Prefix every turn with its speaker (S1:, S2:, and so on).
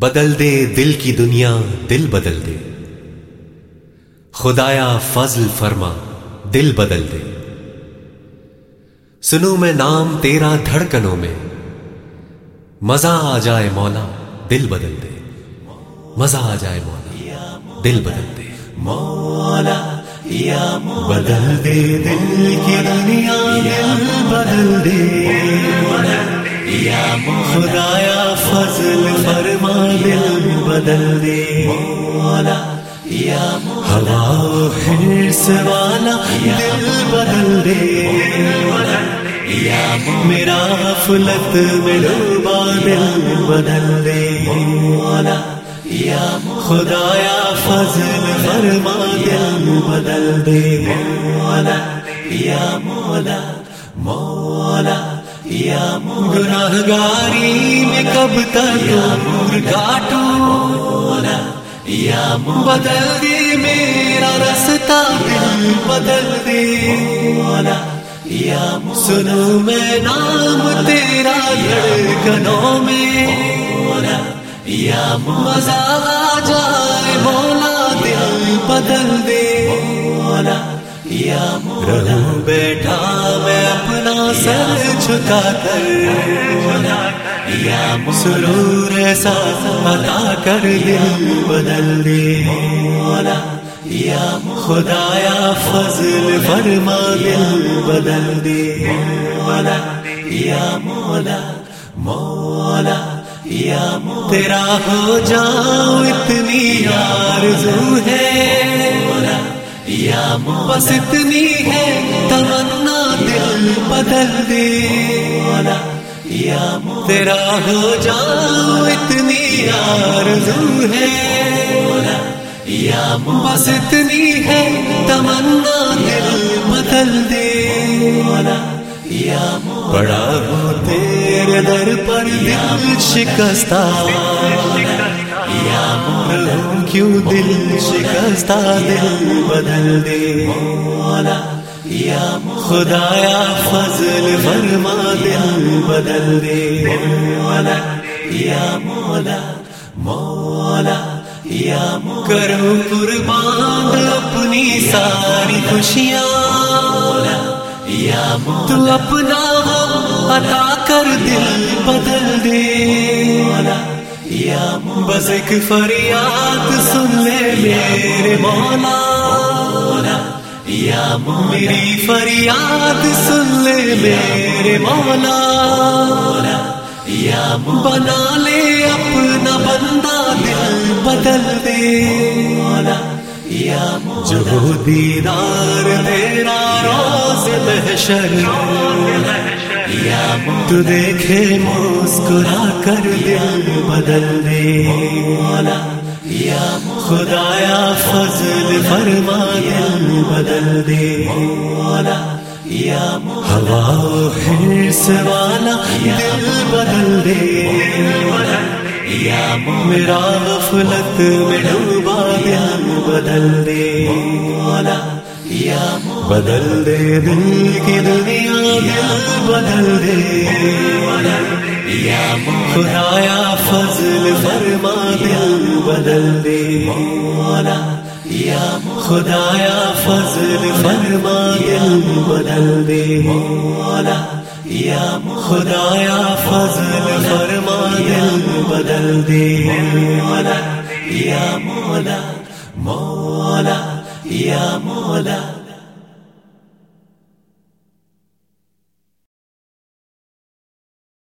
S1: بدل دے دل کی دنیا دل بدل دے۔ خدایا فضل فرما دل بدل دے۔ سنو میں نام تیرا دھڑکنوں میں۔ مزہ آ جائے مولا دل بدل دے۔ مزہ آ جائے مولا دل بدل دے۔ مولا یا بدل دے دل کی دنیا دل بدل دے۔ خدایا فضل فرما، دل بدل دے۔ مولا، یا ہوا حرص والا، دل بدل دے۔ یا میرا غفلت میں ڈوبا دل بدل دے۔ مولا، یا خدایا فضل فرما، دل بدل دے۔ مولا، یا مولا مولا گناہ گاری میں کب تک نور کاٹو مولا یا بدل دے میرا رستا دل بدل دے مولا یا سنو میں نام تیرا دھڑکنوں میں یا مزہ آ جائے مولا دل بدل دے مولا یا رہوں بیٹھا میں اپنا سر جھکا کر یا سرور ایسا عطا کر دل بدل دے۔ مولا یا خدایا فضل فرما دل بدل دے۔ مولا یا مولا مولا یا تیرا ہو جاؤ، اتنی آرزو ہے۔ یا بس اتنی ہے تمنا دل بدل دے۔ یا تیرا ہو جاؤ، اتنی آرزو ہے۔ یا بس اتنی ہے تمنا دل بدل دے۔ بڑا ہو تیرے در پر دل شکستہ۔ یا کیوں دل شکستہ دل بدل دے؟ مولا یا خدایا فضل فرما دل بدل دے۔ مولا یا مولا مولا یا کرو قربان اپنی ساری خوشیاں۔ یا تو اپنا عطا کر دل بدل دے۔ یا بس ایک فریاد سن لے میرے مولا۔ یا میری فریاد سن لے میرے مولا۔ یا بنا لے اپنا بندہ دل بدل دے۔ یا جو دیدار تیرا روز محشر یا تو دیکھے مسکرا کر دل بدل دے۔ مولا یا خدایا فضل فرما دل بدل دے۔ یا ہوا حرص والا دل بدل دے۔ یا میرا غفلت میں ڈوبا دل بدل دے۔ مولا یا بدل دے دل کی دنیا، دل بدل دے یا خدایا فضل فرما دل بدل دے مولا یا خدایا فضل فرما دل بدل دے مولا یا خدایا فضل فرما دل بدل دے مولا، یا مولا مولا، یا مولا۔